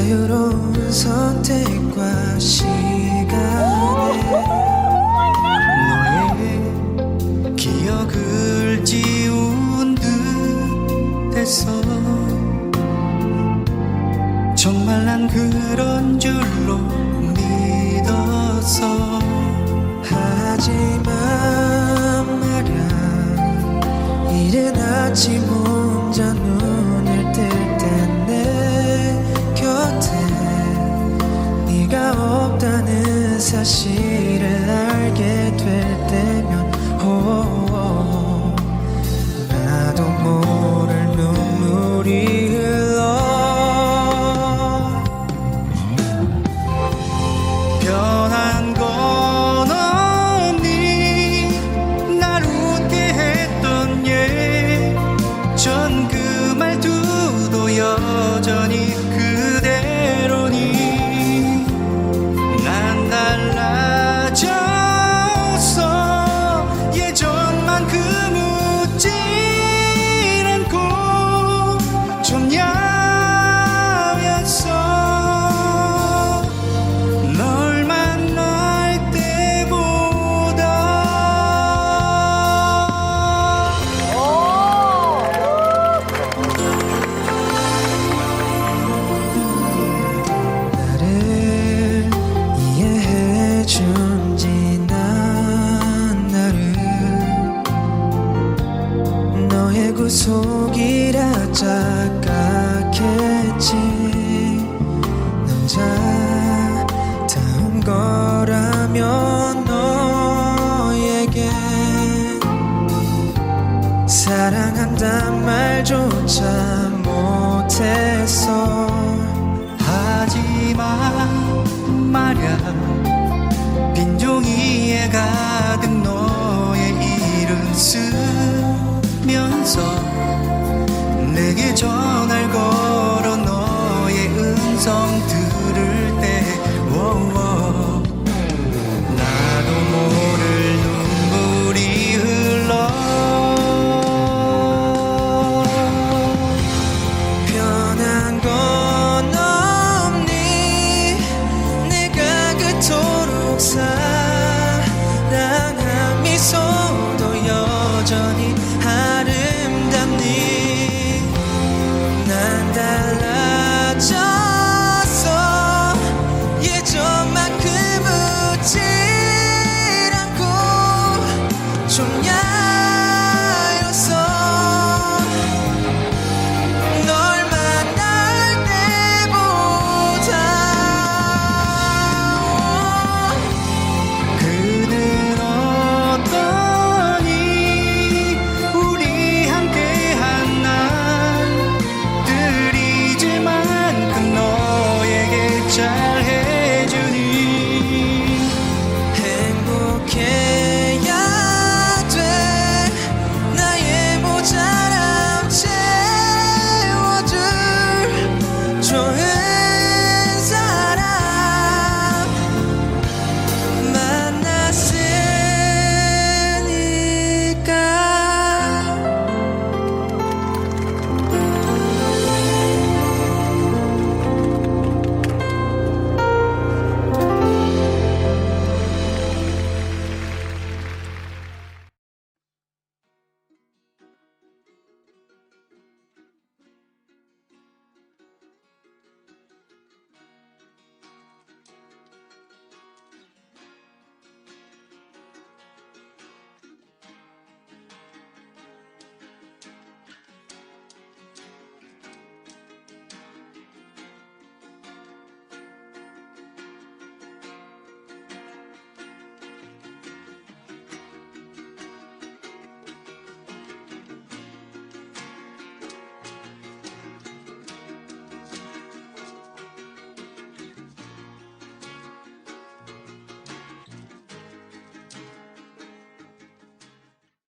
자유로운 선택과 시간에 너의 기억을 지운 듯해서 정말 난 그런 줄로 믿었어 하지만 말야 이른 아침 혼자 없다는 사실 구속이라 착각했지. 남자다운 거라면 너에게 사랑한단 말조차 못했어. 하지만 말야. 빈종이에 가득 너의 일을 쓰 내게 전할 것.